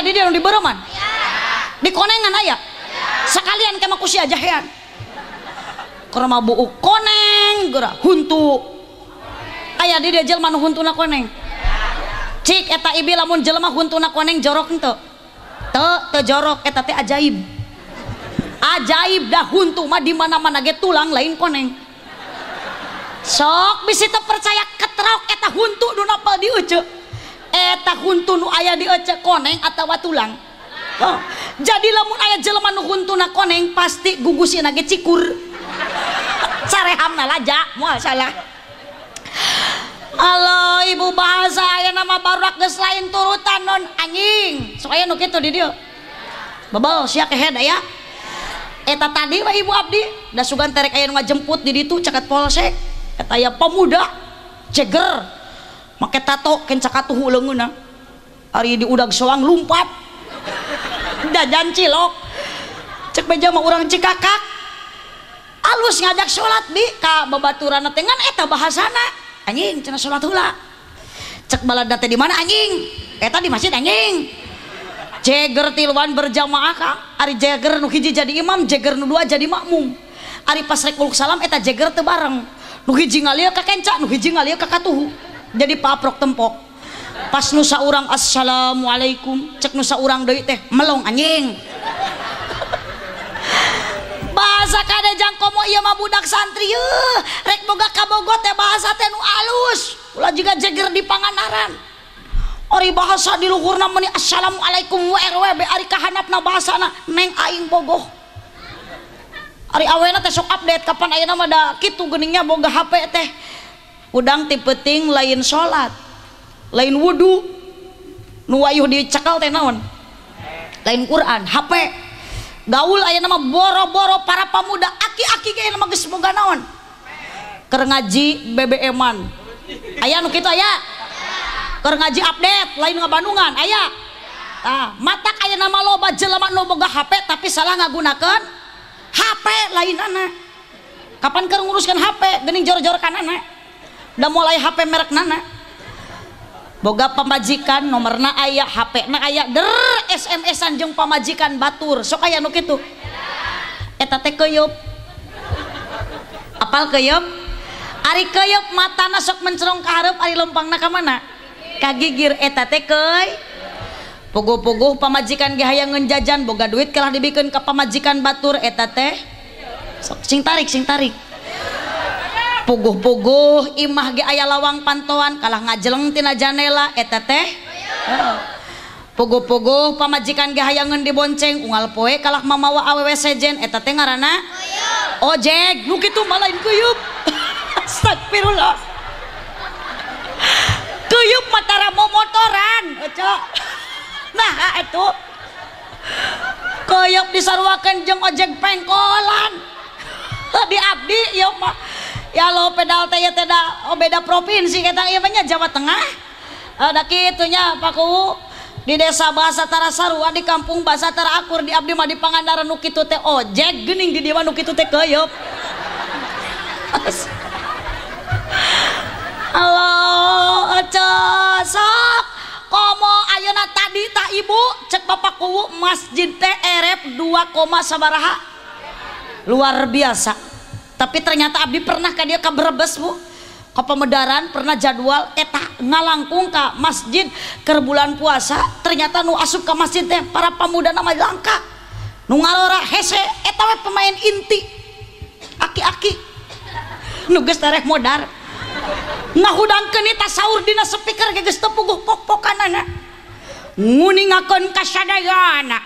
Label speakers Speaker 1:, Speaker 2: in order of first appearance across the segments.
Speaker 1: ayah di dia di bereman di konengan ayah. Sekalian kema kusia jahean karena buuk koneng gerak huntu. Ayah di dia jelma nu huntuna koneng. Cik eta ibi lamun jelma huntuna koneng jorok ente. Te te jorok eta teh ajaib. Ajaib dah huntu mah di mana mana ge tulang lain koneng. Sok bisa percaya ketrok eta huntu nu napal di uce Eh, eta huntun aya di diecek koneng atawa tulang oh. jadi lamun aya Jeleman huntuna koneng pasti gugusin ge cikur. Sarehamna laja mual salah. Halo ibu bahasa aya nama barak geus lain turutan non anjing. Soalnya nu kitu di dieu. Bebel sia kehead aya. Eta tadi mah ibu abdi da sugan terek aya nu ngajemput di ditu caket polsek. Eta aya pemuda ceger make tato kencakatuhu leungeunna ari di udag soang lumpat. Dajan cilok. Cek beja mah urang cikakak. Alus ngajak sholat bi. Ka babaturan teh ngan eta bahasana. Anjing cenah sholat heula cek balada teh di mana anjing? Eta di masjid anjing. Jeger tiluan berjamaah kang. Ari jeger nu hiji jadi imam jeger nu dua jadi makmum. Ari pas rek salam eta jeger teu bareng. Nu hiji ngalieu ka kenca nu hiji ngalieu ka katuhu. jadi paprok tempok. Pas nusa saurang assalamualaikum. Cek nusa saurang deui teh melong anjing. Bahasa kada jangkomo ieu mah budak santri yeuh rek boga kabogot teh bahasa teh nu alus. Ulah juga jeger di panganaran. Ori bahasa di luhurna meni assalamualaikum wrwb ari kahanapna bahasana. Neng aing bogoh. Ari awena teh sok update kapan ayeuna mah da kitu geningnya boga HP teh. udang tipeting lain salat lain wudhu nuwayuh dicekal teh naon? Lain Quran HP gaul aya nama boro-boro para pemuda aki-aki kayak nama geus boga naon? Keur ngaji BBM-an aya nu kitu aya? Keur ngaji update lain ngabandungan aya? Ah matak aya nama loba jelema nu boga HP tapi salah ngagunakeun HP lain anak kapan keur nguruskan HP geuning jor-jor kanana anak udah mulai HP merek nana boga pemajikan nomorna ayah HP na ayah der SMS anjung pemajikan batur. Sok ayah nuk itu eta teh keyup apal keyup ari keyup mata sok mencerong ke harap ari lompang na mana? Kagigir eta teh keuy pugu-pugu pamajikan ge hayang ngejajan boga duit kalah dibikin ke pamajikan batur. Eta teh sok sing tarik sing tarik. puguh-puguh imah ge aya lawang pantoan kalah ngajeleng tina janela eta teh. Oh. Puguh-puguh pamajikan ge hayangeun dibonceng unggal poe kalah mamawa awewe sejen eta teh ngaranna? Ojek oh, nu kitu malain kuyup. Astagfirullah. Kuyup matara momotoran motoran nah itu kuyup disarwakan jeng ojek pengkolan. Di abdi ya mah. Ya lo pedal teh ya teda oh beda provinsi kita iya mah Jawa Tengah. Ada kitunya Pak Ku di desa bahasa Tarasarua di kampung bahasa Tarakur di abdi mah di Pangandaran nu kitu teh ojek geuning di dieu nu kitu teh keuyeub Halo, sok komo ayeuna tadi tak ibu cek bapak kuwu masjid teh erep 2, sabaraha. Luar biasa tapi ternyata Abdi pernah ke dia ke Brebes bu. Ke Pemedaran pernah jadwal eh, eta ngalangkung ke masjid ke bulan puasa. Ternyata nu asup ke masjid teh para pemuda nama langka. Nu ngalora hese eh, eta we pemain inti. Aki-aki. Nu geus terek modar. Nah hudang kenita sahur dina speaker geus tepuguh pok-pokanana. Nguningakeun kasadayana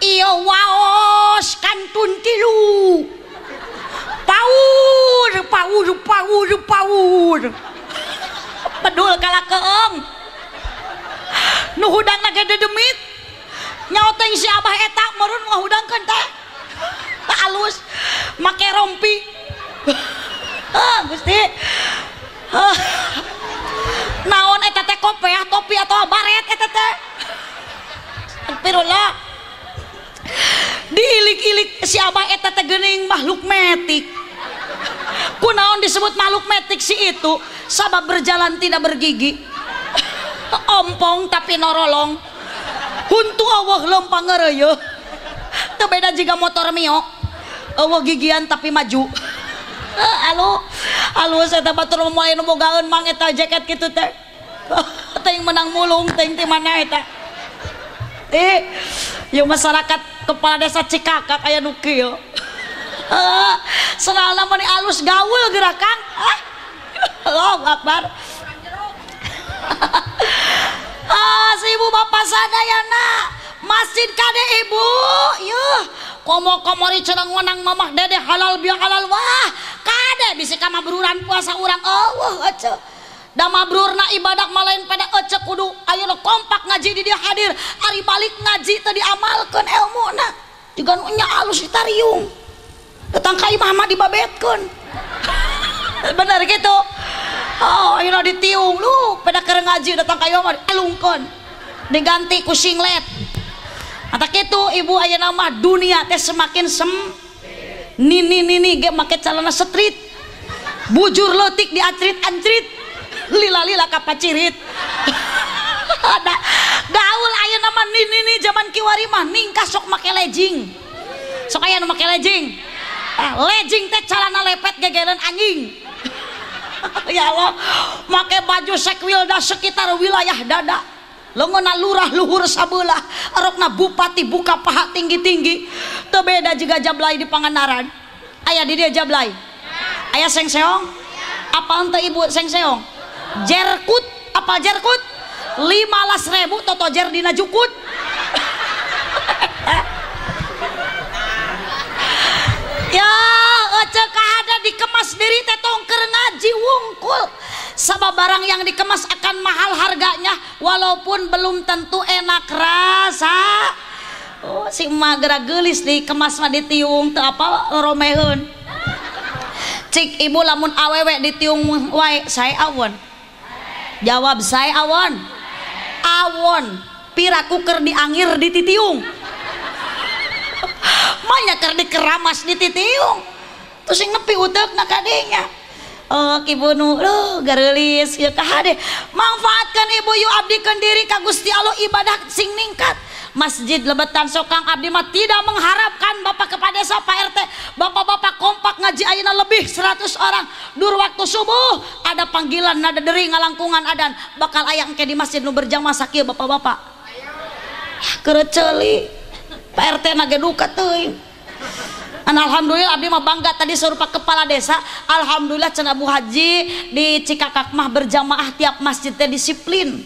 Speaker 1: iyo waos kantun tilu. paur paur paur paur pedul kala keeng. Nu hudang nage dedemit nyaoteng si abah eta merun ngahudang kan teh. Tak halus make rompi. Ah gusti. Ah teh geuning makhluk metik kunaon disebut makhluk metik si itu sabab berjalan tidak bergigi ompong tapi norolong Untung Allah lempang ngereuyeuh. Teu beda jika motor mio. Allah gigian tapi maju. Halo. Halo saya teh batur mulai nu bogaeun mang eta jaket kitu teh. Teuing menang mulung teuing ti mana eta. Eh, yang masyarakat kepala desa Cikakak aya nu kieu. Uh, Senalna mani alus gaul gerakan. Ah. Allahu Akbar. ah, si ibu bapak sadayana masjid kade ibu. Yuh komo komori cenang wenang mamah dede halal biang halal wah. Kade bisa kama beruran puasa orang Allah aja. Da mabrurna ibadah malain pada ece kudu. Ayeuna kompak ngaji di dia hadir. Hari balik ngaji tadi amalkan ilmu na juga nunya alus ditariung datang ka imah mah dibabetkeun bener gitu? Oh ayeuna ditiung. Lu pada keur ngaji datang ka imah alungkeun diganti ku singlet. Ata itu ibu ayah nama dunia teh semakin sem nini nini ge make celana street bujur letik di acrit ancrit lila lila kapacirit ada gaul ayah nama nini nini zaman kiwari mah ningkas sok make legging sok ayah make legging eh, legging teh celana lepet gegeren anjing. Ya Allah make baju sekwilda sekitar wilayah dada. Lengona lurah luhur sabelah arokna bupati buka paha tinggi-tinggi. Teu beda juga jablay di Pangandaran. Ayah di dia jablay? Ayah seng seong? Apa ente ibu seng seong? Jerkut apa jerkut? Lima las ribu toto jer dina jukut ya cek ada dikemas diri tetongker ngaji wungkul. Sama barang yang dikemas akan mahal harganya walaupun belum tentu enak rasa. Oh, si magra gelis dikemas mah ditiung teu apa romehun? Cik ibu lamun awewe ditiung wae saya awon. Jawab saya awon. Awon. Pira kuker diangir dititiung banyak ker dikeramas dititiung terus yang nepi utek nak kadenya oh ibu nu lo garelis ya kahade manfaatkan ibu yu abdikan diri ka Gusti Allah ibadah sing ningkat. Masjid Lebetan Sokang Abdi mah tidak mengharapkan Bapak kepada desa RT Bapak-bapak kompak ngaji ayana lebih 100 orang. Dur waktu subuh ada panggilan nada dering ngalangkungan adan. Bakal ayang ke di masjid nu berjamaah sakieu bapak-bapak. Kereceli Pak RT nage duka teuing. An alhamdulillah abdi mah bangga tadi serupa kepala desa. Alhamdulillah cenah Bu Haji di Cikakak mah berjamaah tiap masjid teh disiplin.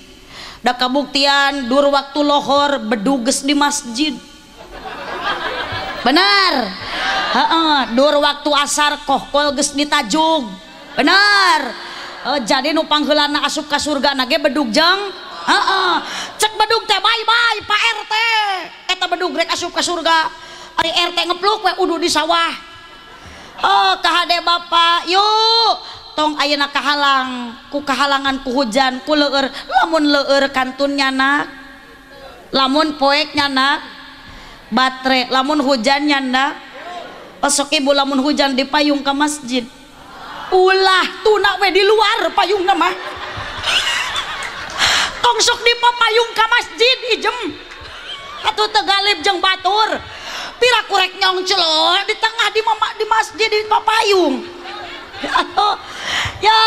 Speaker 1: Da kabuktian dur waktu lohor beduges di masjid. Benar. Heeh dur waktu asar kohkol geus ditajung. Benar. E, jadi nu pangheulana asup ka surga nage bedug heeh cek bedung teh bye-bye Pak RT eta bedung rek asup ke surga. Ari RT ngepluk we udu di sawah. Oh kahade bapak yuk tong ayeuna kahalang ku kahalangan ku hujan ku leur lamun leur kantunnya nak. Lamun poeknya nak. Baterai lamun hujannya nak. Pasok ibu lamun hujan di payung ke masjid. Ulah tunak we di luar payung nama tong sok dipapayung ka masjid ijem atau tegalib jeung batur. Pira kurek nyong celor di tengah di mama di masjid di papayung. Ya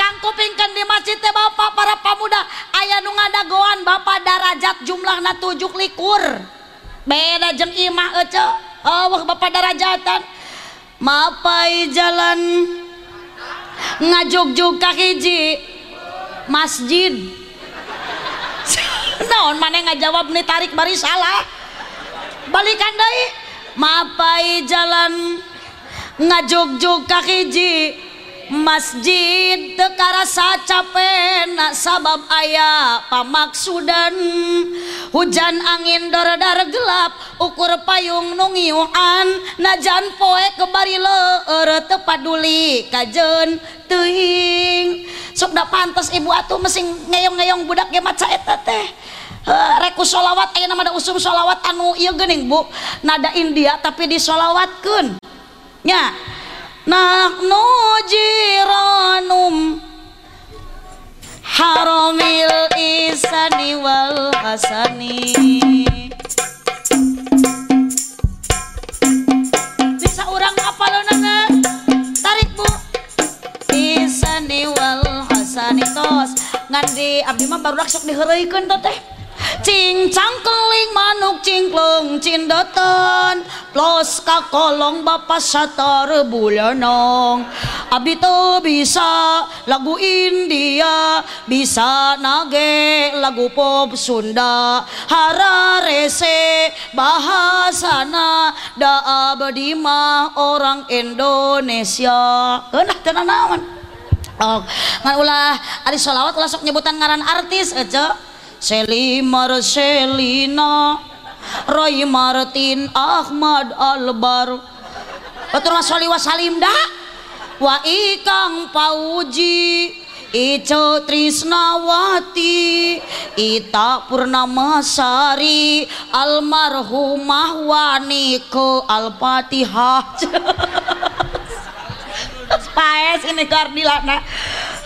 Speaker 1: kang kupingkeun di masjid teh bapak para pemuda. Aya nu ngadagoan bapak darajat jumlahna tujuh likur. Beda jeung imah ece awah bapak darajatan. Mapai jalan. Ngajuk-juk ka hiji. Masjid. naon maneh ngajawab nih tarik bari salah. Balikan deui mapai jalan ngajugjug ka hiji masjid tekarasa capenak sabab ayah pamaksudan hujan angin dar-dar gelap ukur payung nungiuan najan poe kebari leur tepaduli kajen teing sok da pantas ibu atuh mesin ngeyong-ngeyong budak ge maca eta teh. Eh, reku sholawat ayo nama ada usum sholawat anu iya gening bu? Nada India tapi disolawatkan ya nahnu jiranum haramil isani wal hasani. Bisa orang apa lo nana eh? tarik bu. Isani wal hasani tos. Ngandi abdi mah baru sok diheraikan tuh teh. Cincang keling manuk cingklung cindoton plus kakolong bapak satar bulanong abi tuh bisa lagu India bisa nage lagu pop Sunda. Hararese bahasana da abdi mah orang Indonesia. Kenah naon? Oh, ngan ulah ari solawat ulah sok nyebutan ngaran artis aja Seli Marcelina Roy Martin Ahmad Albar. Betul Mas Wali Wasalim dah. Wa Ikang Pauji Ico Trisnawati Ita Purnamasari Almarhumah Waniko Al-Fatihah. Paes ini gardilana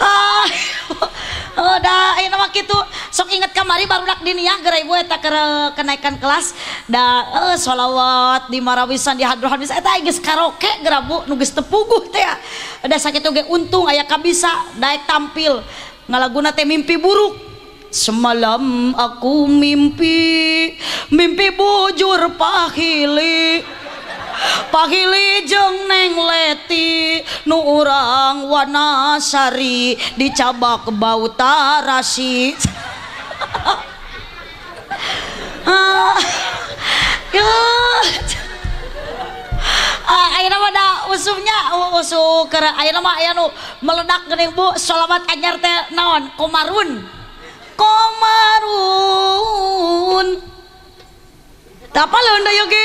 Speaker 1: ah udah ini nama gitu sok inget kamari baru dak diniah gerai ibu eta kenaikan kelas. Da uh, sholawat di marawisan di hadrohan bisa eta geus karaoke gerabu nu geus tepuguh teh ada sakit ge untung aya kabisa daek tampil. Ngalaguna teh mimpi buruk. Semalam aku mimpi Mimpi bujur pahili pahili jeng neng leti nu urang wanasari dicabak bau tarasi. Ah, ya. Uh, ayeuna mah da usumnya usuk keur ayeuna mah aya nu meledak geuning Bu. Selamat anyar teh naon? Komarun. Komarun. Tapal leun da yoge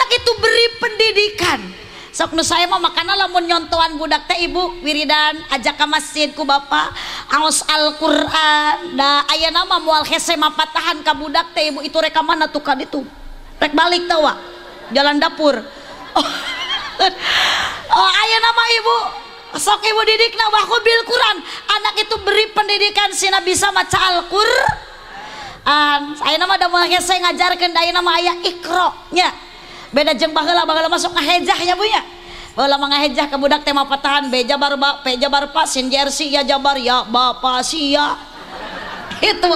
Speaker 1: itu beri pendidikan. Sok nu saya mah makana lamun nyontoan budak teh ibu. Wiridan ajak ke masjid ku bapak aos Al-Qur'an. Da aya nama moal hese mapatahan ka budak teh ibu. Itu reka mana tuh kan itu rek balik tawa jalan dapur. Oh, oh aya nama ibu. Sok ibu didik na bil Quran. Anak itu beri pendidikan sina bisa maca Al-Qur'an. An saya nama ada mulai saya ngajarkan daya nama ayah ikro nya beda jeng baheula baheula masuk ngahejahnya bu ya. Baheula ngahejah ke budak tema patahan be jabar ba pe jabar pak sin jersey ya jabar ya bapak sia itu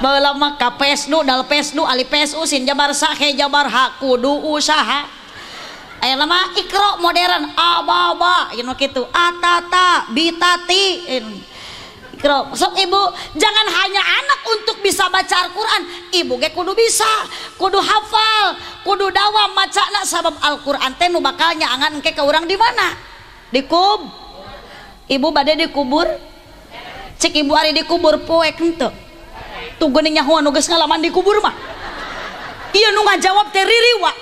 Speaker 1: baheula mah ka pesnu dal pesnu ali pesu sin jabar sa he jabar ha kudu usaha. Aya nama ikro modern ababa gitu gitu atata bitati Kro, sok ibu jangan hanya anak untuk bisa baca Al-Quran. Ibu ge kudu bisa kudu hafal kudu dawa nak sabab Al-Quran teh nu bakal nyaangan ke ke orang di mana? Di kub. Ibu badai dikubur cek ibu hari dikubur poek ente tuh geuning nyahuan nu geus ngalaman dikubur mah. Iya nu ngajawab teh ririwa.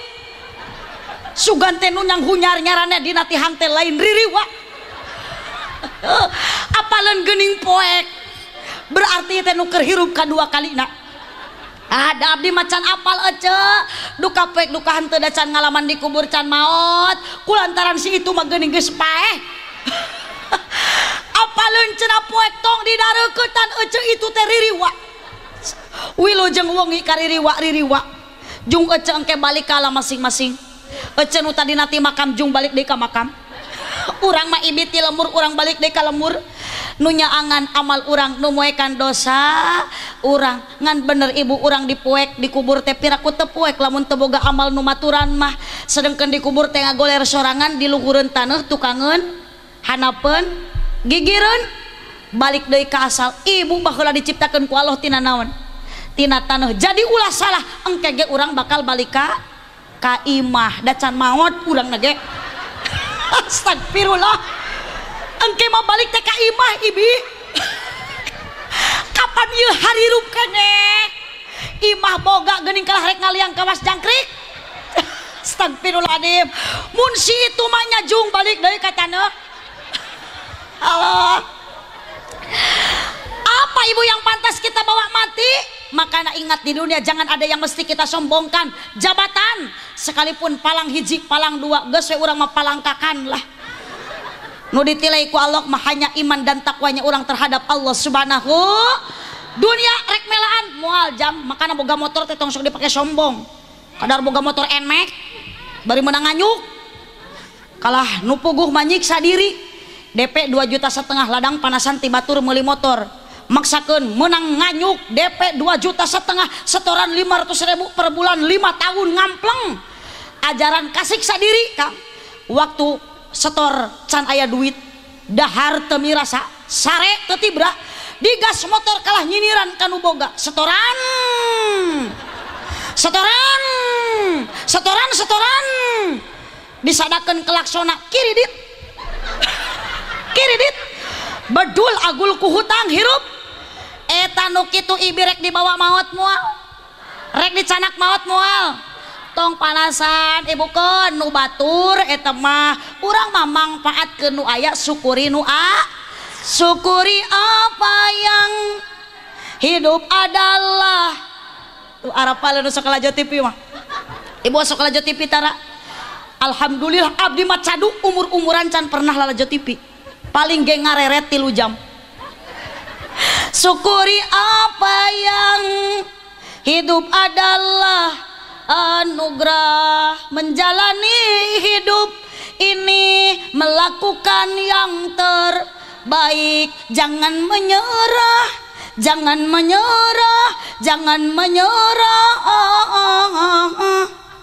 Speaker 1: Sugan teh nu nyang hunyar nyarana dina tihang teh lain ririwa apalan gening poek? Berarti teh nuker hirup kedua kali nak. Ada abdi macan apal eh, ece duka poek duka hante dacan ngalaman di kubur can maut kulantaran si itu mah gening geus paeh. Apalun cenah poek tong didareukeun ece eh, itu teh ririwa. Wilujeng wengi ka ririwa ririwa. Jung eh, ece engke balik ka masing-masing. Ece nu tadi nanti makam jung balik deui ka makam. orang mah ibiti lemur orang balik deka lemur. Nunya angan amal orang numuekan dosa. Orang ngan bener ibu orang dipuek dikubur teh piraku tepuek. Lamun teboga amal numaturan mah. Sedangkan dikubur teh ngagoler sorangan di luhureun tanah tukangan hanapen gigireun. Balik dari ke asal ibu bakal diciptakan ku Allah tina naon? Tina tanah jadi ulah salah engkege urang bakal balik ka ka imah. Dacan maot urang nage. Astagfirullah. Engke mau balik teh ka imah, Ibi. Kapan ieu harirup kenek? Imah boga geuning kalah rek ngaliang kawas jangkrik. Astagfirullahaladzim. Mun si itu mah nyajung balik deui ka taneuh. Allah. Apa ibu yang pantas kita bawa mati? Makanya ingat di dunia jangan ada yang mesti kita sombongkan. Jabatan sekalipun palang hiji palang dua geus we urang mah lah. Nu ditilai ku Allah mah hanya iman dan takwanya orang terhadap Allah subhanahu. Dunia rek melaan mual jam. Makanya boga motor teh tong sok dipake sombong. Kadar boga motor enmek bari menang nganyuk kalah nu puguh manyiksa diri. DP 2 juta setengah ladang panasan tibatur meuli motor maksakan menang nganyuk DP 2 juta setengah setoran 500 ribu per bulan 5 tahun ngampleng. Ajaran kasih sadiri kang. Waktu setor can ayah duit dahar temirasa sare ketibra digas motor kalah nyiniran kanu boga. Setoran! Setoran! Setoran setoran! Disadakan kelaksona kiri dit kiri dit bedul agul ku hutang hirup etanuk itu Ibirek dibawa maut mual. Rek dicanak maut mual. Tong panasan Ibuke nu Batur etemah kurang mamang paat ke nu aya syukuri nu a. Syukuri apa yang hidup adalah. Tuh arapal nu sok TV mah. Ibu sok TV tara. Alhamdulillah abdi mah cadu umur-umuran can pernah lalajo TV paling geng ngareret tilu jam. Syukuri apa yang hidup adalah anugerah. Menjalani hidup ini melakukan yang terbaik. Jangan menyerah jangan menyerah jangan menyerah.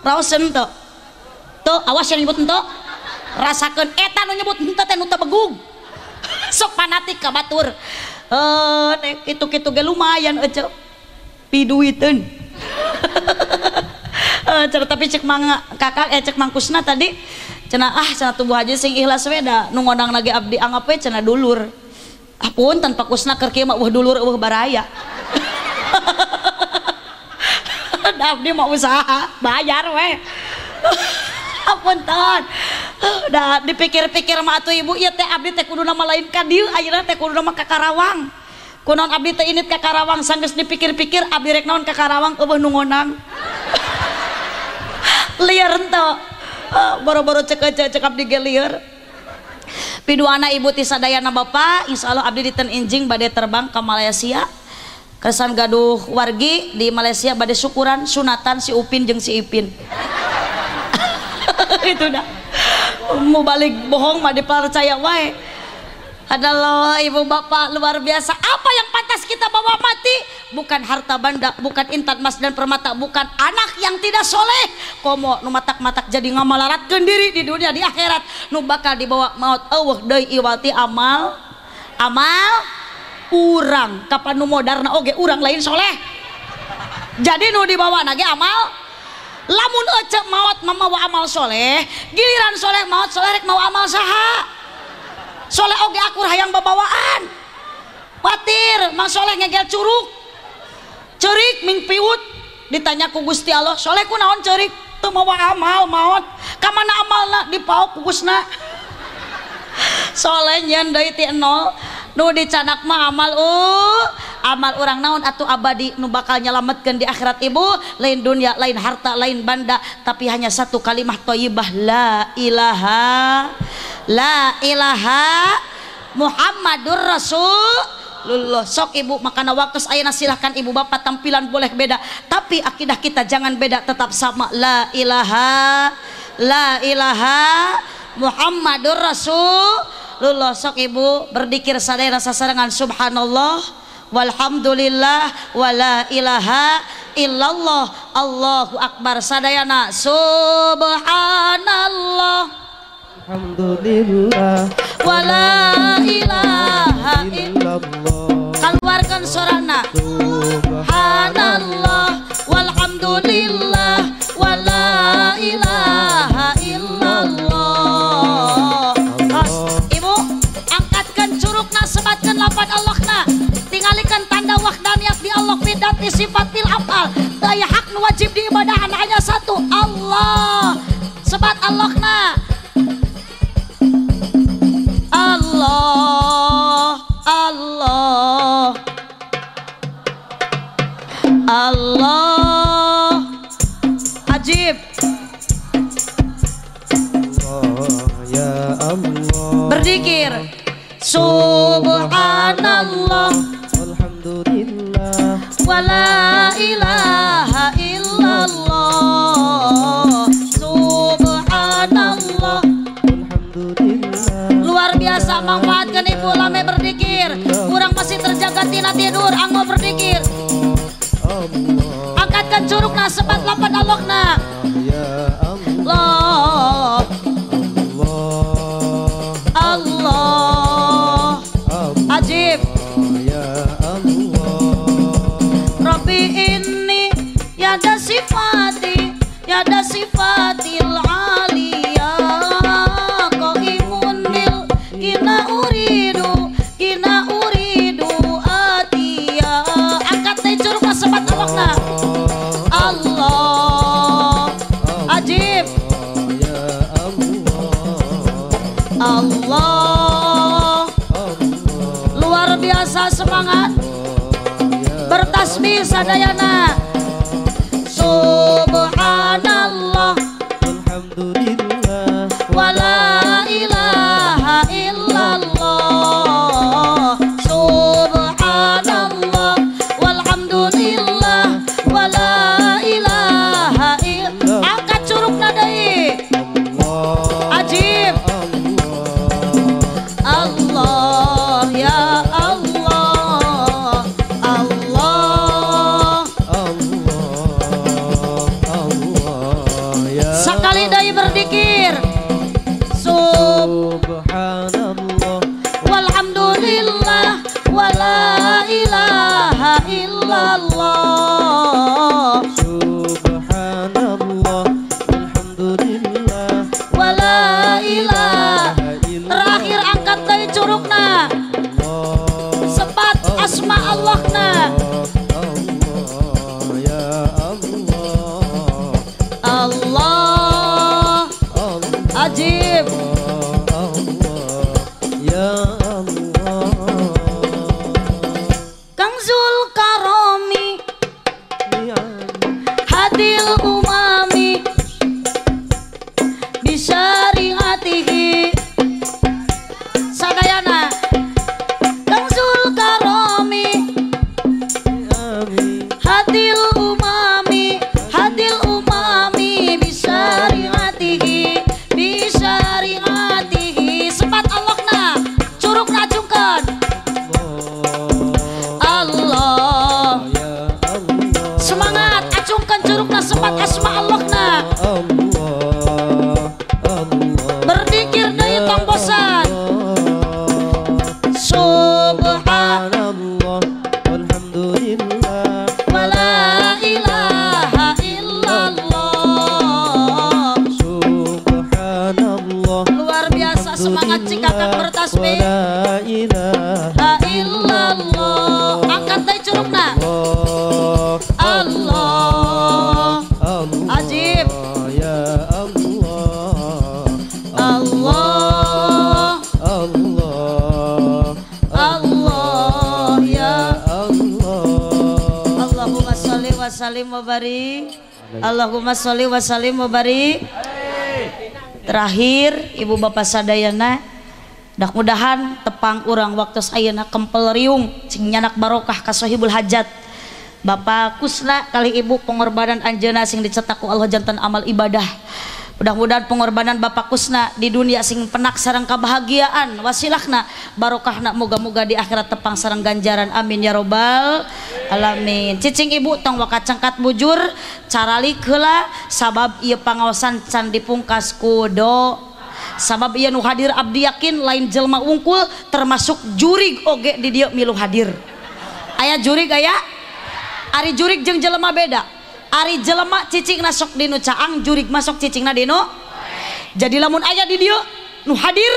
Speaker 1: Rawasan tuh tuh awas yang nyebut tuh rasakan eta nu nyebut teh nu begung sok fanatik ka batur eh nek itu-kitu ge lumayan aja piduiteun eh tapi cek mangga kakak eh cek mangkusna tadi cenah ah cenah tubuh aja sing ikhlas we da lagi abdi anggap we cenah dulur. Apun tanpa kusna keur kieu uh dulur uh baraya. Abdi mah usaha bayar we Punten. Udah dipikir-pikir mah atuh ibu ieu teh abdi teh kudu nama lain ka dieu ayeuna teh kudu nama ka Karawang. Kunaon abdi teh init ka Karawang sanggeus dipikir-pikir abdi rek naon ka Karawang eueuh nu ngonang. liar henteu. Eh, boro-boro cek cek cek abdi ge. Piduana ibu ti sadayana bapa, insyaallah abdi diten injing badai terbang ke Malaysia. Kesan gaduh wargi di Malaysia badai syukuran sunatan si Upin jeung si Ipin. itu dah. Mau balik bohong mah dipercaya wae. Adalah ibu bapak luar biasa. Apa yang pantas kita bawa mati? Bukan harta benda bukan intan emas dan permata bukan anak yang tidak soleh. Komo nu matak-matak jadi ngamalaratkan diri di dunia di akhirat. Nu bakal dibawa maut. Eueuh deui iwati amal. Amal urang. Kapan nu modarna oge urang lain soleh. Jadi nu dibawa nage amal lamun ecek maut memawa amal soleh giliran soleh maut soleh rek mau amal saha. Soleh oge akur hayang babawaan patir mang soleh ngegel curug. Cerik ming piwut ditanya ku Gusti Allah soleh ku naon cerik? Tuh mawa amal maut. Kamana amalna? Dipauk ku Gusna. Soleh nyen deui ti nol nu dicanak mah amal uh amal orang naon atau abadi nu bakal nyelametkan di akhirat ibu? Lain dunia lain harta lain banda. Tapi hanya satu kalimat toyibah la ilaha la ilaha Muhammadur Rasulullah. Sok ibu makana waktu saya silahkan ibu bapak tampilan boleh beda. Tapi akidah kita jangan beda tetap sama. La ilaha la ilaha Muhammadur Rasulullah sok ibu. Berdikir sadaya sasarangan subhanallah. Walhamdulillah. Wala ilaha illallah. Allahu akbar. Sadayana. Subhanallah.
Speaker 2: Alhamdulillah.
Speaker 1: Wala ilaha illallah. Keluarkan suarana subhanallah. Walhamdulillah dati sifat fil afal. Daya hak nu wajib diibadahan hanya satu Allah. Sebat Allah na Allah. Allah Allah. Ajib
Speaker 2: ya ya
Speaker 1: berzikir. Subhanallah. Wala ilaha illallah. Subhanallah. Luar biasa manfaatkan ibu lame berzikir kurang masih terjaga tina tidur anggo angkatkan curug sebat lapan Allah sholli wa sallim Terakhir Ibu Bapak Sadayana Mudah-mudahan tepang urang waktu sayana kempel riung Cing nyanak barokah kasohibul hajat. Bapak Kusna kali Ibu pengorbanan anjana sing dicetak ku Allah jantan amal ibadah. Mudah-mudahan pengorbanan Bapak Kusna di dunia sing penak sarang kebahagiaan. Wasilahna barokahna moga-moga di akhirat tepang sarang ganjaran. Amin ya robbal alamin. Cicing ibu tong waka cengkat bujur carali heula sabab ieu pangaosan can dipungkas kudo sabab ieu nu hadir abdi yakin lain jelma ungkul termasuk jurig oge di dieu milu hadir. Aya jurig aya? Ari jurig jeung jelema beda. Ari jelema cicing nasok dinu caang jurig masuk cicing dinu jadi lamun ayah di dia nu hadir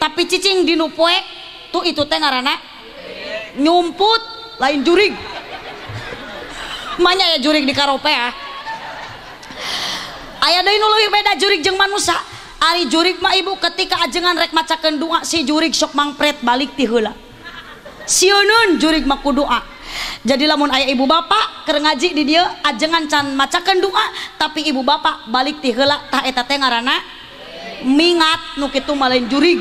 Speaker 1: tapi cicing dinu poek tuh itu teh ngaranna nyumput lain jurig Manya ya jurig di karope ya. Aya deui nu leuwih beda jurig jeung manusia ari jurig mah ibu ketika ajengan rek macakeun doa si jurig sok mangpret balik ti heula. Sieuneun jurig mah doa jadi lamun ayah ibu bapak keur ngaji di dia ajengan can macakeun doa tapi ibu bapak balik ti heula tah eta teh ngaranna mingat nu kitu mah lain jurig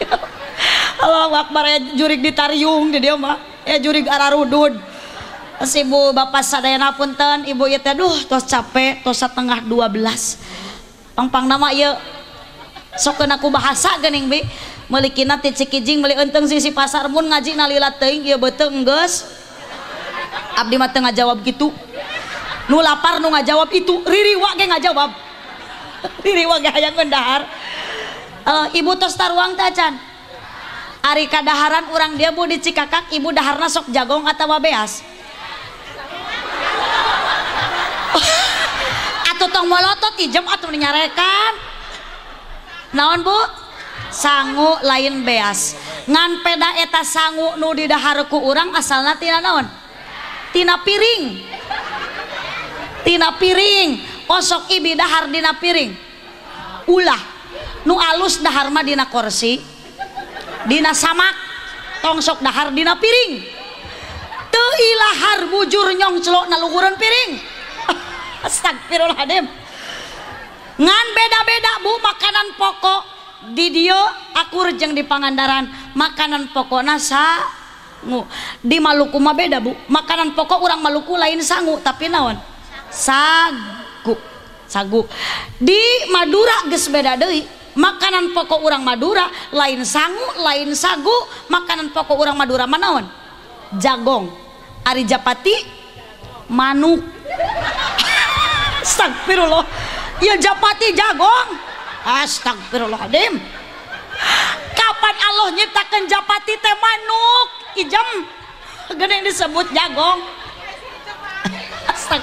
Speaker 1: Allahu Akbar ya jurig ditariung di dia mah ya jurig ararudud si ibu bapak sadayana punten ibu ieu teh duh tos capek tos setengah 12 pang-pang nama ieu. Sok aku bahasa geuning bi. Melikina ti cikijing meuli eunteng sisi pasar mun ngaji nalila teuing ieu beuteung enggeus abdi mah teu ngajawab gitu. Nu lapar nu ngajawab itu. Ririwa ge ngajawab. Ririwa ge hayang ngendahar uh, ibu tos taruang teh acan Ari kadaharan orang dia bu di Cikakak ibu daharna sok jagong atau beas atau tong molotot ijem atuh nyarekan. Naon Bu? Sangu lain beas. Ngan peda eta sangu nu di dahareku urang asalna tina naon? Tina piring. Tina piring. Osok ibi dahar dina piring. Ulah. Nu alus dahar mah dina kursi. Dina samak. Tongsok dahar dina piring. Teu ilahar bujur nyong celok naluhureun piring. Astagfirullahaladzim. Ngan beda-beda bu makanan pokok. Di dia akur jeng di Pangandaran. Makanan pokok nasa nu di Maluku mah beda bu. Makanan pokok orang Maluku lain sangu tapi naon? Sagu. Sagu. Di Madura ges beda deui. Makanan pokok orang Madura lain sangu lain sagu. Makanan pokok orang Madura manaon jagong. Ari Japati manuk astagfirullah. Ya Japati jagong. Astagfirullahaladzim. Kapan Allah nyiptakan Japati teh manuk? Ijem gede disebut jagong. Astag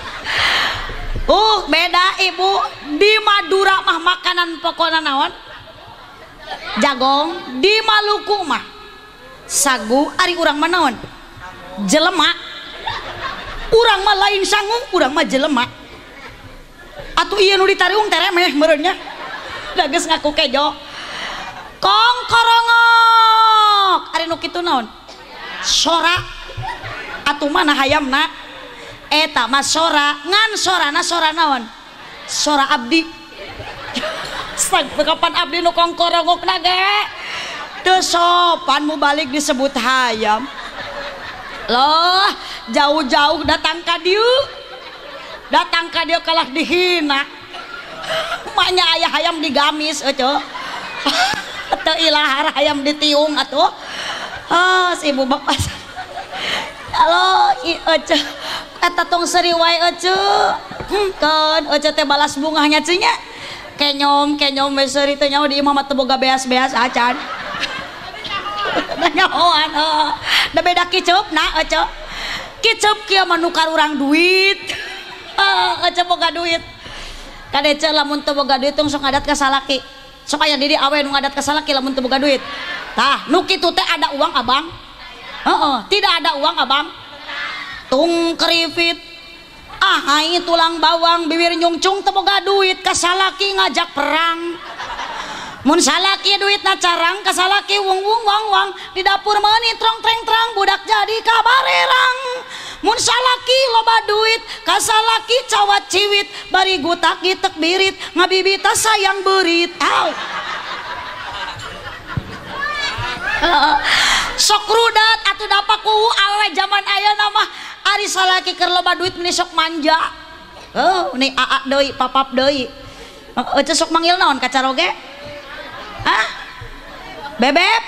Speaker 1: Uh, beda ibu. Di Madura mah makanan pokoknya naon? Jagong. Di Maluku mah sagu ari urang mah naon? Jelema kurang mah lain sangung kurang mah jelema. Atuh iya nu ditariung teremeh merenya dages ngaku kejo. Kong korongok. Ari nu kitu naon? Sora. Atuh mana hayamna? Eta mah sora. Ngan sorana sora naon? Sora abdi. Stag, kapan abdi nu kongkorongokna ge nage. Teu sopan mu balik disebut hayam. Loh jauh-jauh datang ka dieu. Datang ka dieu kalah dihina. Maknya ayah hayam digamis eueuh teu ilahar hayam ditiung atuh oh si ibu bapak. Halo i eta tong seri wae ece hmm, kan ece teh balas bunganya cenyak kenyom kenyom we seri teh nyawa di imam teu boga beas-beas acan da nyahoan da beda kiceup na ece kiceup kieu manukar urang duit. Heuh ece boga duit. Kadece lamun teu boga duit tong sok ngadat ka salaki. Sok aya diri awe nu ngadat ka salaki lamun teu boga duit. Tah nu kitu teh ada uang abang. Heeh tidak ada uang abang. Tung keripit ah hai tulang bawang bibir nyungcung teboga duit kasalaki ngajak perang mun salaki duit na carang kasalaki wung wung wang wang. Di dapur mani trong treng terang budak jadi kabarerang mun salaki loba duit kasalaki cawat ciwit. Bari gutak gitek birit ngabibita sayang berit. Au. Sok rudat atau dapat ku awe zaman ayah nama Ari salaki keur loba duit meni sok manja. Oh nih aa deui papap deui. Ece sok manggil naon kacaroge Hah? Bebep?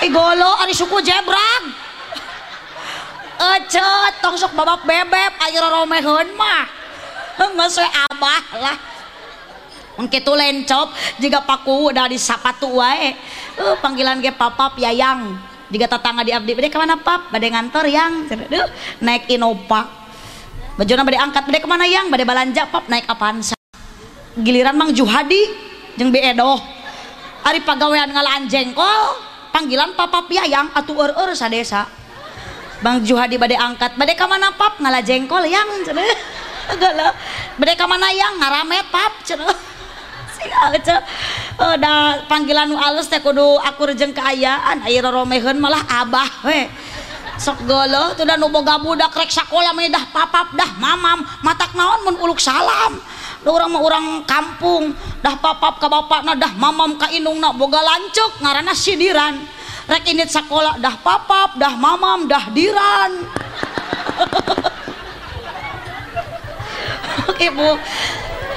Speaker 1: Igolo ari suku jebrag Ece tong sok babap bebep ayo romeheun mah. Geus we abah lah. Mun kitu lencop jika paku udah di sapatu wae. Uh, panggilan ge papap yayang jika tetangga di abdi bade ke mana pap? Bade ngantor yang. Duh, naik inopa. Bajona bade angkat bade ke mana yang? Bade balanja pap. Naik avanza giliran mang juhadi jeung beedo Ari pagawean ngalaan jengkol oh, panggilan papa piayang atuh eur eur sadesa Bang Juhadi bade angkat bade ka mana pap? Ngala jengkol yang cenah gala bade ka mana yang? Ngarame pap cenah oh, da, panggilan nu alus teh kudu akur jeung kaayaan air romeheun malah abah we. Sok golo tuh da nu boga budak rek sakola mah dah papap dah mamam matak naon mun uluk salam? orang mah orang kampung dah papap ke bapak dah mamam ka inung na boga lancuk ngarana sidiran rek init sakola dah papap dah mamam dah diran. Ibu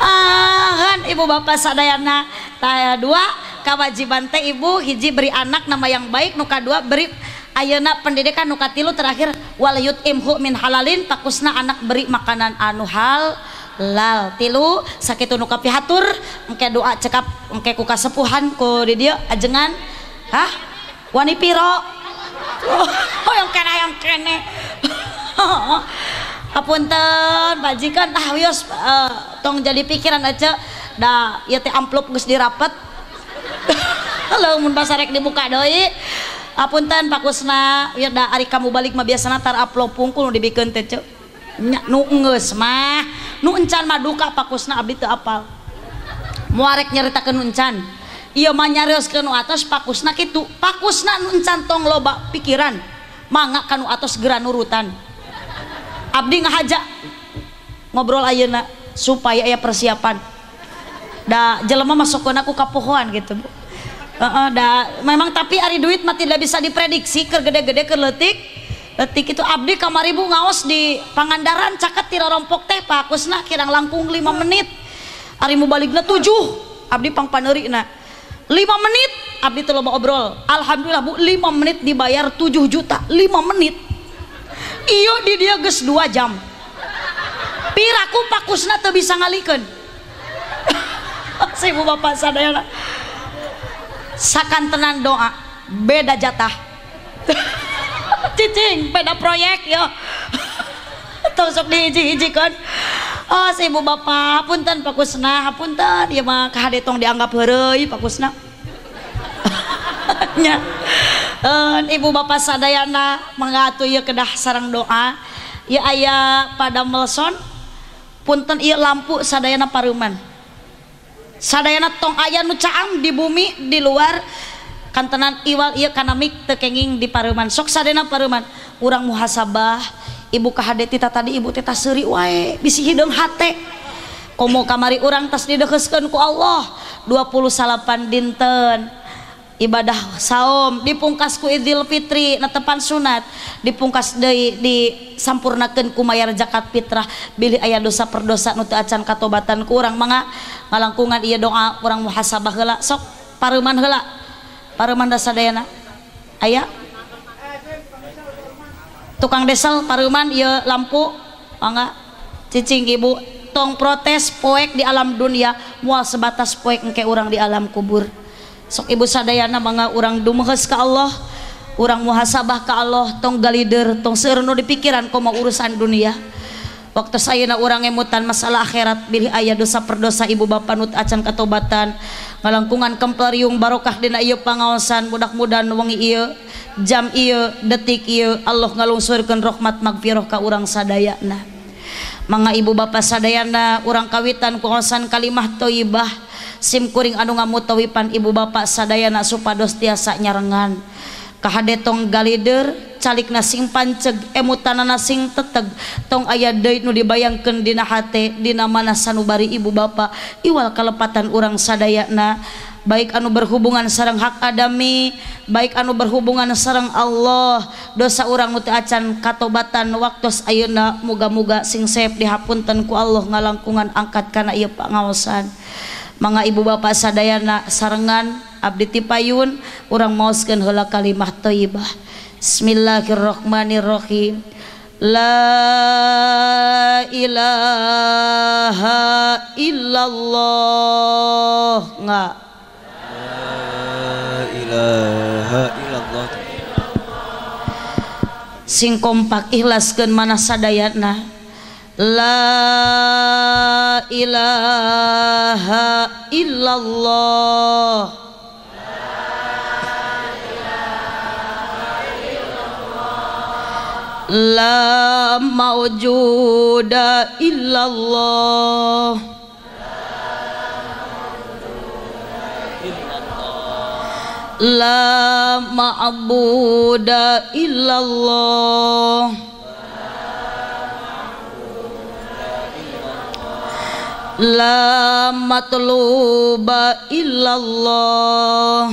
Speaker 1: ah, ibu bapak sadayana. Taya dua kewajiban teh ibu hiji beri anak nama yang baik nuka dua beri ayeuna pendidikan nuka tilu terakhir. Walayut imhu min halalin takusna anak beri makanan anu hal. Lal tilu sakitu nuka pihatur engke doa cekap engke ku kasepuhan ku di dia ajengan. Hah? Wani piro? Oh yang kene yang kene apunten bajikan. Ah wios uh, tong jadi pikiran aja. Dah ya teh amplop geus dirapet. Halo mun basarek dibuka deui. Apunten pakusna ya da ari kamu balik mah biasana tar amplop pungkul dibikeun teh nu geus mah. Nu encan mah duka pakusna abdi teu apal. Muarek nyaritakeun encan. Ieu mah nyarioskeun nu atos pakusna kitu. Pakusna nu encan tong loba pikiran. Mangga kanu atos segera nurutan Abdi ngahaja ngobrol ayeuna supaya aya persiapan. Da jelema masuk aku kapohoan gitu bu. Uh, uh, da memang tapi ari duit mah tidak bisa diprediksi ke gede-gede letik letik itu abdi kamari bu ngaos di Pangandaran caket tira rompok teh pakusna kirang langkung 5 menit. Ari mu balikna 7 abdi pang paneurina 5 menit abdi loba obrol. Alhamdulillah bu 5 menit dibayar 7 juta. 5 menit. Iyo di dia ges dua jam. Piraku pakusna tuh bisa ngalikeun. Si ibu bapak sadayana. Sakan tenan doa beda jatah cicing beda proyek yo tosok dihiji-hiji kan oh si ibu bapak punten pakusna punten dia mah kahade tong dianggap heureuy pakusna nya Uh, ibu bapak sadayana mengatu ya kedah sarang doa ya ayah pada melson punten iya lampu sadayana paruman sadayana tong ayah nu di bumi di luar kantenan iwal ieu kana mik teu kenging di paruman sok sadena paruman urang muhasabah ibu ka hade tita tadi ibu teh seuri wae bisi hideung hate. Komo kamari urang tas dideukeuskeun ku Allah. 28 dinten ibadah saum dipungkas ku Idul Fitri netepan sunat. Dipungkas deui disampurnakeun ku mayar zakat fitrah. Bilih aya dosa perdosa nu teu acan katobatan ku urang mangga ngalangkungan ieu doa urang muhasabah heula. Sok pareuman heula. parumanda sadayana aya. Tukang desel paruman ieu lampu. Oh, mangga cicing ibu. Tong protes poek di alam dunia mual sebatas poek engke urang di alam kubur. Sok ibu sadayana mangga urang dumeuheus ka Allah urang muhasabah ka Allah tong galider tong seueur nu di pikiran komo urusan dunia. waktu saya na orang emutan masalah akhirat bilih ayah dosa perdosa ibu bapak nut acan katobatan. Ngalangkungan kemplariung barokah dina iya pangaosan mudah mudahan wengi iya jam iya detik iya Allah ngalungsurkeun rahmat magfirah ka urang sadayana. Mangga ibu bapak sadayana urang kawitan kuosan kalimah thayyibah simkuring anu ngamutawipan ibu bapak sadayana supados tiasa nyarengan. kahade tong galider calik nasing panceg emutan nasing teteg. Tong aya deui nu dibayangkan dinahati Dina mana sanubari ibu bapak iwal kalepatan urang sadayana baik anu berhubungan sarang hak Adami baik anu berhubungan sarang Allah. Dosa orang muti acan katobatan waktu Ayeuna muga-muga dihapunteun ku Allah ngalangkungan angkat kana ieu pengawasan manga ibu bapak sadayana sarengan abdi tipayun urang maoskeun heula kalimah thayyibah Bismillahirrahmanirrahim La ilaha illallah. Nga.
Speaker 2: La ilaha illallah
Speaker 1: sing kompak ikhlaskeun mana sadayana La ilaha illallah. La ilaha illallah La maujuda illallah. La ma'buda illallah. la matluba illallah.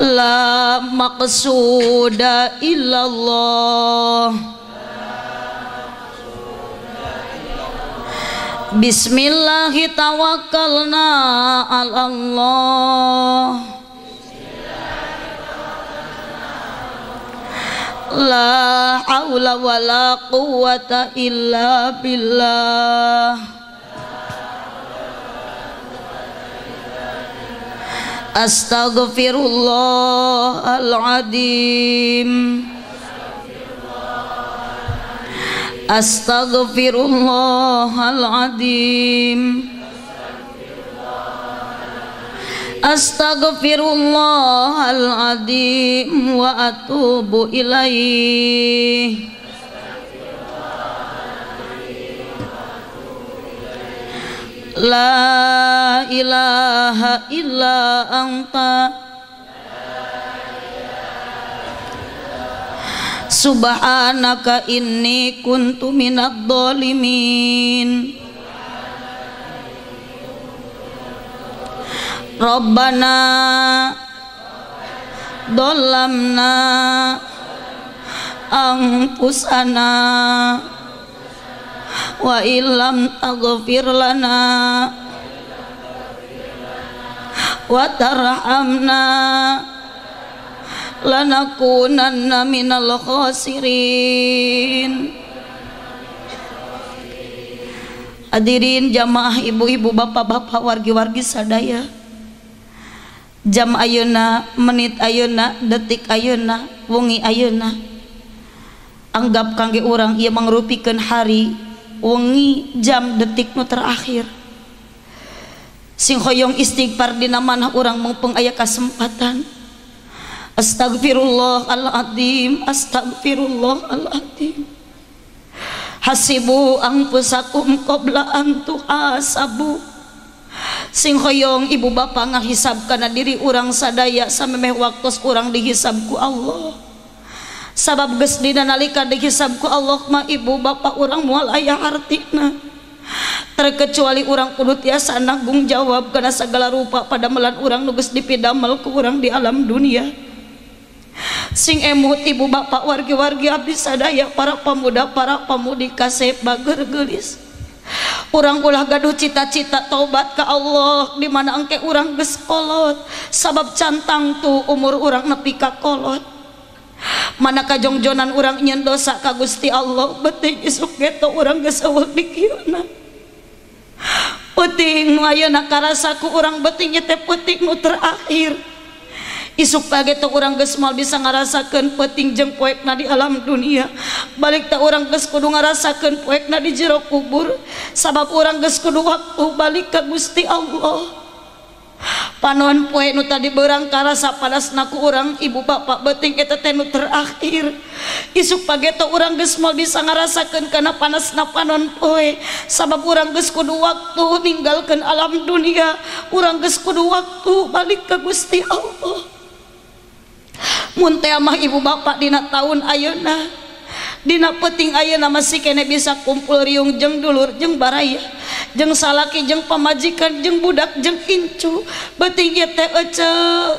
Speaker 1: La maqsuda illallah. Bismillahirrahmanirrahim tawakkalna ala Allah. لا حول ولا قوة إلا بالله. أستغفر الله العظيم. أستغفر الله العظيم. Astaghfirullahaladzim wa atubu ilaih. La ilaha illa anta. Subhanaka inni kuntu minad dhalimin Rabbana Dolamna Angpusana wa illam taghfir lana wa tarhamna lanakunanna minal khasirin Hadirin jamaah ibu-ibu bapak-bapak wargi-wargi sadaya Jam ayuna, menit ayuna, detik ayuna, wengi ayuna. Anggap kangge orang ia mengrupikan hari wengi jam detik nu terakhir. Sing hoyong istighfar di mana orang mumpung ayah kesempatan astagfirullahaladzim astagfirullahaladzim hasibu angpusakum qabla antu hasabu sing hoyong ibu bapak ngahisab karena diri urang sadaya sampai waktu kurang dihisabku Allah. Sabab geus dina nalika dihisab ku Allah mah ibu bapak orang moal aya artina terkecuali orang kudu tiasa nanggung jawab karena segala rupa pada melan orang nugus dipidamel ku orang di alam dunia. Sing emut ibu bapak wargi-wargi abdi sadaya para pemuda para pemudi kasep bager gelis. orang ulah gaduh cita-cita tobat ke Allah di mana engke orang geskolot sabab cantang tuh umur orang nepi ka kolot. mana kajongjonan orang nyen dosa ka Gusti Allah beting isuk geto orang gesawak dikieuna. puting nu ayeuna karasaku urang betingnya teh puting nu terakhir isuk kaget orang gesmal bisa ngarasakeun peting jeng poek na di alam dunia. Balik tak orang ges kudu ngarasakeun poek na di jero kubur. Sabab orang ges kudu waktu balik ke Gusti Allah. Panon poe nu tadi berang karasa panas naku orang ibu bapak beting eta teh nu terakhir. Isuk pageto orang geus moal bisa ngarasakeun kana panasna panon poe. Sabab orang geus kudu waktu ninggalkeun alam dunia. Orang geus kudu waktu balik ke Gusti Allah. munmah ibu bapak Dina tahun Ayeuna. Dina peting Ayeuna masih kene bisa kumpul riung jeng dulur jeng baraya jeng salaki jeng pemajikan jeng budak jeng incu. Beting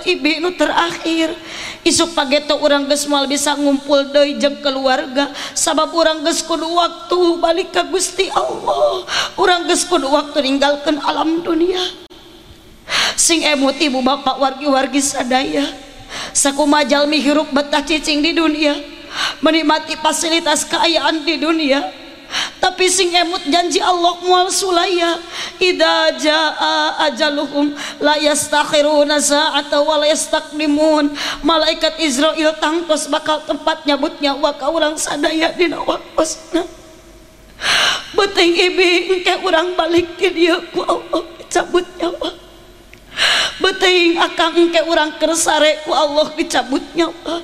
Speaker 1: Ibnu terakhir. Isuk pageto orang moal bisa ngumpul Doi jeng keluarga. Sabab orang geskudu waktu balik ke Gusti Allah. Orang geskudu waktu ninggalkeun alam dunia. Sing emut ibu bapak wargi-wargi sadaya. Sakumaha jalmi hirup betah cicing di dunia menikmati fasilitas kekayaan di dunia. Tapi sing emut janji Allah mual sulaya idza jaa ajaluhum la yastakhiruna sa'ata wa la yastaqdimun. Malaikat Israel tangtos bakal tempat nyabut nyawa ka urang sadaya dina waktosna Beting ibi engke urang balik ke dia ku Allah cabut nyawa beting akan ke kersare ku Allah dicabut nyawa.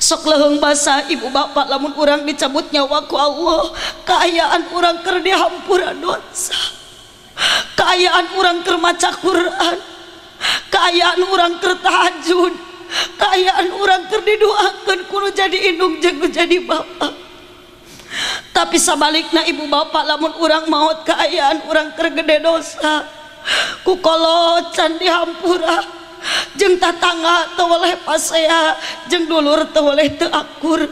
Speaker 1: Sok leheng basa ibu bapak lamun urang dicabut nyawa ku Allah keayaan urang ker dihampura dosa. Keayaan urang ker maca Quran. Keayaan urang ker tahajud. Keayaan urang ker didoakeun kudu jadi indung jeung jadi bapak. Tapi sabalikna ibu bapak lamun urang maut keayaan urang ker gede dosa. ku kolocan hampura jeng tatangga teu weleh pasea jeng dulur teu weleh teu akur.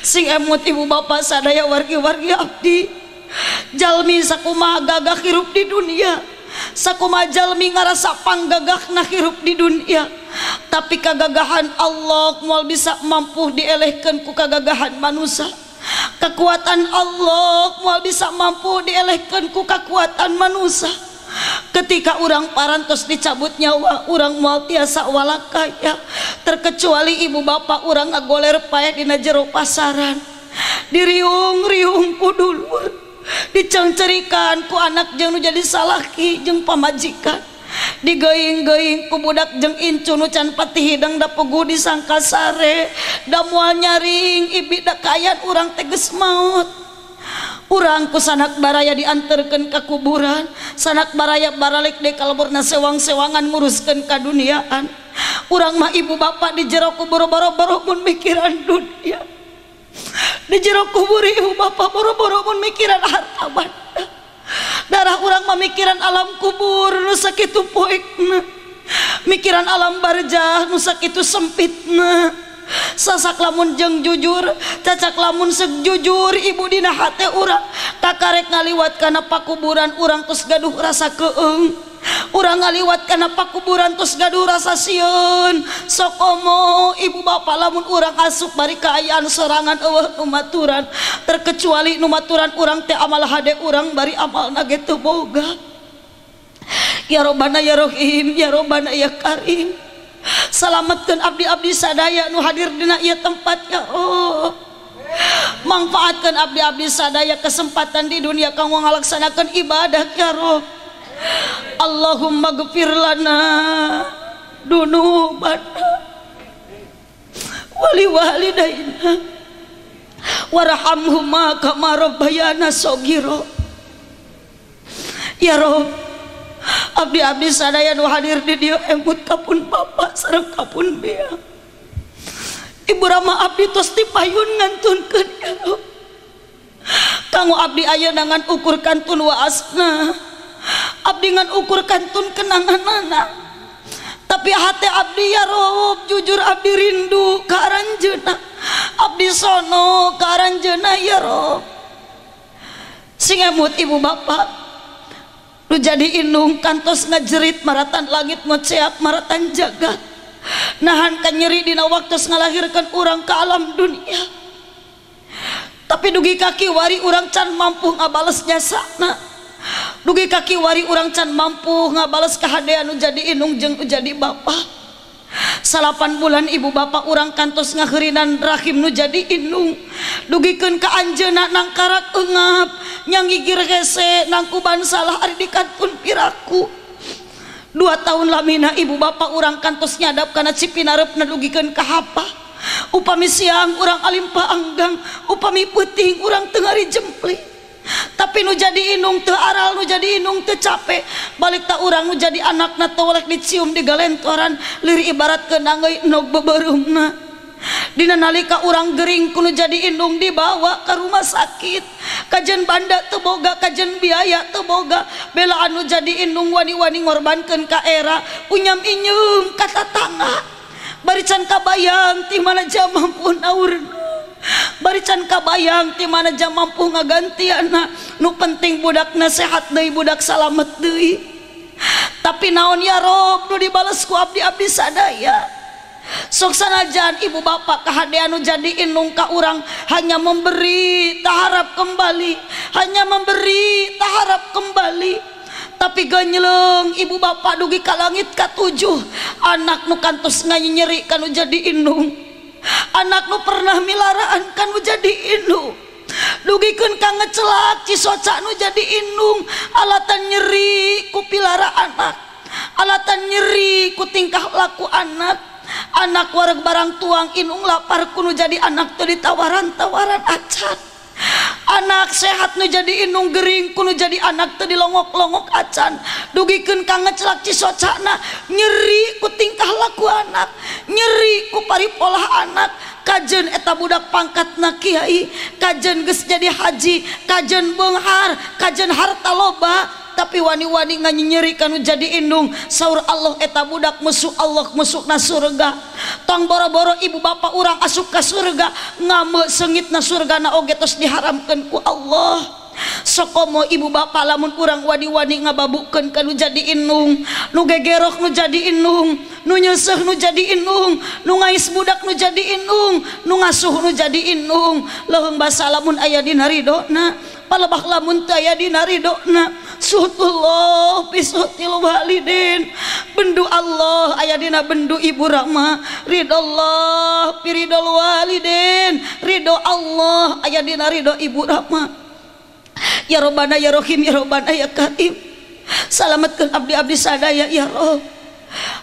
Speaker 1: Sing emut ibu bapak sadaya wargi-wargi abdi. Jalmi sakuma gagah hirup di dunia. Sakuma jalmi ngarasa panggagah nah hirup di dunia. Tapi kegagahan Allah moal bisa mampu dielehkan ku kegagahan manusia kekuatan Allah moal bisa mampu dielehkan ku kekuatan manusia ketika orang parantos dicabut nyawa orang mau tiasa walakaya. Terkecuali ibu bapak orang ngagoler payah dina jero pasaran. Diriung-riung ku dulur. Dicancerikan ku anak jeung jadi salaki jeung pamajikan. Digoing-going ku budak jeung nu can pati hidang da pugu disangka sare da moal nyaring ibi da kayan urang teges maut. urang ke sanak baraya diantarkan ke kuburan sanak baraya baralek de kalborna sewang-sewangan nguruskan kaduniaan urang mah ibu bapak di jero kubur boro-boro pun mikiran dunia. Di jero kubur ibu bapak boro-boro pun mikiran harta benda darah kurang memikiran alam kubur nu sakitu poikna mikiran alam barjah nu sakitu sempitna. sasak lamun jeng jujur cacak lamun seg ibu dina hati urang kakarek ngaliwat karena pakuburan urang terus gaduh rasa keeng. Urang ngaliwat karena pakuburan terus gaduh rasa siun sokomo ibu bapak lamun urang asup bari kaayaan serangan Allah numaturan terkecuali numaturan urang teh amal hade urang bari amal nage boga. Ya robana ya rohim ya robana ya karim. selamatkan abdi-abdi sadaya nu hadir dina ieu tempat ya Allah manfaatkan abdi-abdi sadaya kesempatan di dunia kanggo ngalaksanakeun ibadah ya roh Allahumma gfir lana dunubana wali walidaina warhamhuma kama rabbayana sogiro ya roh Abdi-abdi sadaya nu hadir di dia emput kapun bapak sareng kapun bea. Ibu Rama abdi tos dipayun ngantunkeun ya Kanggo abdi ayeuna ngan ukur kantun waasna. Abdi ngan ukur kantun kenanganana tapi hati Abdi ya Rob jujur Abdi rindu ka aranjeuna. Abdi sono ka aranjeuna ya Rob singemut ibu bapak lu jadi inung kantos ngajerit maratan langit meceap maratan jagat. Nahan kanyeri dina waktu ngalahirkan orang ke alam dunia. Tapi dugi kaki wari orang can mampu ngabales jasa na dugi kaki wari orang can mampu ngabales kehadean nu jadi inung jeng jadi bapak salapan bulan ibu bapak orang kantos ngahurinan rahim nu jadi inung. Dugikan ke Anjena nangkarat engap nyanggigir gese nangkuban salah ardikan pun piraku. Dua tahun lamina ibu bapak orang kantos nyadap karena cipinarep nadugikan ke hapa. Upami siang orang alimpa anggang upami puting orang tengari jempling tapi nu jadi inung teu aral nu jadi inung teu capek. Balik tak orang nu jadi anak na tewalek dicium di galentoran. Liri ibarat ke nangai nog beberumna. Dina nalika orang gering kuno jadi indung dibawa ke rumah sakit. Kajen banda teboga kajen biaya teboga bela anu jadi indung wani-wani ngorbankan ka era. Unyam inyum kata tangga barican kabayang ti mana jam mampu naurna. Barican kabayang di mana jam mampu ngaganti anak. Nu penting budak nasehat deui budak salamet deui. Tapi naon ya rob? Nu dibales ku abdi abdi sadaya. Soksanajan ibu bapak kehadian nu jadi inung ka urang hanya memberi tak harap kembali. Hanya memberi tak harap kembali. tapi ganyeleng ibu bapak dugi ka langit katujuh anak nu kantos nganyi nyeri kanu jadi indung anak nu pernah milaraan kanu jadi indung dugikeun ka ngecelak cisoca nu jadi indung alatan nyeri ku pilara anak. Alatan nyeri ku tingkah laku anak. Anak wareg barang tuang inung lapar kunu jadi anak tuh ditawaran tawaran acan. anak sehat nu jadi inung Gering kuno jadi anak tadi longok-longok acan. Dugiken cisocana socana nyeriku tingkah laku anak nyeriku pari pola anak. Kajen eta budak pangkat na kiai kajen ges jadi haji kajen Benghar kajen harta loba. tapi wani-wani nganyinyerikan jadi indung. Sauur Allah eta budak musuh Allah musuk na surga. Tong boro-boro ibu bapak orang asuk ka surga ngame sengit na surga na ogetos diharamkanku Allah. Sokomo ibu bapak lamun kurang wadi-wadi ngababuken kalau jadi inung nu gegerok nu jadi inung nu nyeseh nu jadi inung nu ngais budak nu jadi inung nu ngasuh nu jadi inung leheng basa lamun ayah dina ridona palebah lamun taya dina ridona sutullah bisutil walidin. Bendu Allah aya dina bendu ibu rahma. Ridallah piridol walidin. Ridho Allah aya dina ridho ibu rahma. Ya robbana ya rohim ya robbana ya karim. Salamatkan abdi abdi sadaya ya rob.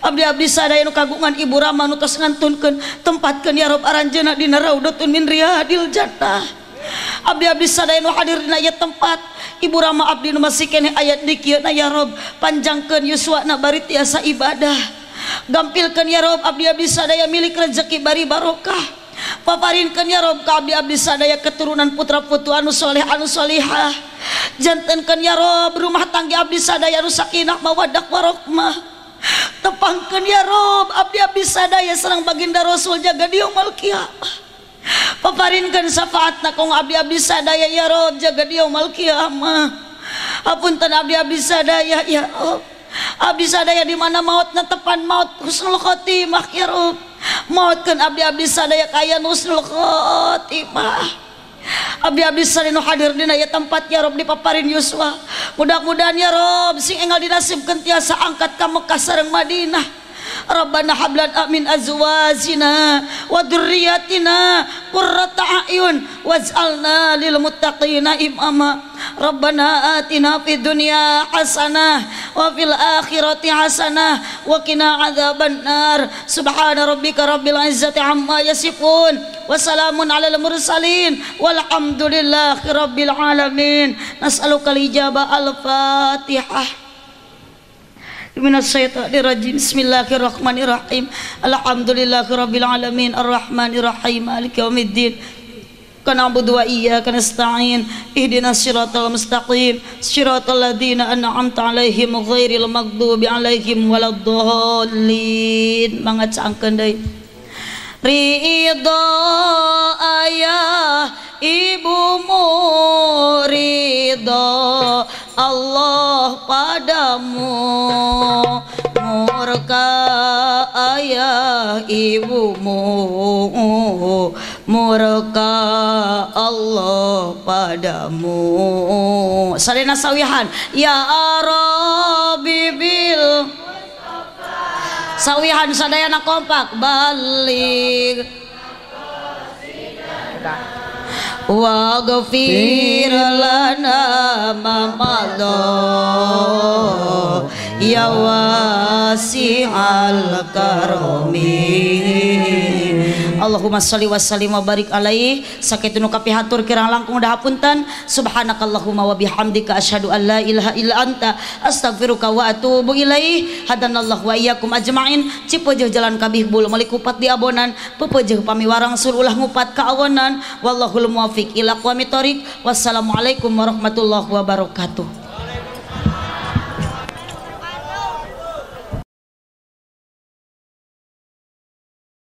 Speaker 1: Abdi-abdi sadaya nu kagungan Ibu Rama nu tos ngantunkeun. Tempatkeun ya rob aranjeunna dina raudhatun min riadil jannah. Abdi-abdi sadaya nu hadir dina ieu tempat. Ibu Rama abdi nu masikeun ayat di kieu na ya Rob. Panjangkeun yuswa na bari tiasa ibadah. Gampilkeun ya Rob abdi-abdi sadaya milik rezeki bari barokah. Paparinkan ya Rob ka abdi-abdi sadaya keturunan putra putu anu soleh anu solihah. Jantankan ya Rob rumah tangga abdi sadaya anu sakinah mawadah warokmah tepangkan ya Rob abdi-abdi sadaya serang baginda Rasul jaga diumal kiamah. Paparinkan syafaat nak kong abdi-abdi sadaya ya Rob. Jaga dia mal kiamah. Apunten abdi-abdi sadaya ya Rob. Abdi sadaya di mana maut na tepan maut husnul khotimah ya Rob. Maut kan abdi-abdi sadaya kaya husnul khotimah. Abdi-abdi salinu hadir dina ya tempat ya Rob paparin Yuswa. Mudah-mudahan ya Rob sing enggal dinasibkeun tiasa angkat ka Mekah sareng Madinah Rabbana hablan amin azwajina wa dzurriyyatina qurrata a'yun waj'alna lil muttaqina imama. Rabbana atina fid dunya hasanah wa fil akhirati hasanah wa qina adzaban nar subhana rabbika rabbil izzati amma yasifun wa salamun alal mursalin walhamdulillahi rabbil alamin. Nas'aluka al ijabah al fatihah Minasyaitonirrajim Bismillahirrahmanirrahim. Alhamdulillahirabbil alamin arrahmanirrahim. Maliki yaumiddin. Kana'budu wa iyyaka nasta'in. Ihdinas siratal mustaqim. Siratal ladzina an'amta 'alaihim ghairil maghdubi 'alaihim waladdallin. Mangat saangkeun deui Ridho ayah ibumu ridho Allah padamu. Murka ayah ibumu murka Allah padamu. Salina sawihan. Ya Rabbi bil sawihan sadayana kompak balik. Waghfir lana ma ya wasi'al karami Allahumma salli wa sallim wa barik alaih. Sakit nu kapihatur kirang langkung dahapunten subhanakallahumma wa bihamdika asyhadu an la ilaha illa anta. Astaghfiruka wa atubu ilaih. Hadanallahu wa iyyakum ajmain. Cipeujeun jalan kabih bul meuli kupat di abonan. Pepeujeun pamiwarang sur ulah ngupat ka awonan wallahul muwaffiq ila aqwamit thoriq wassalamualaikum warahmatullahi wabarakatuh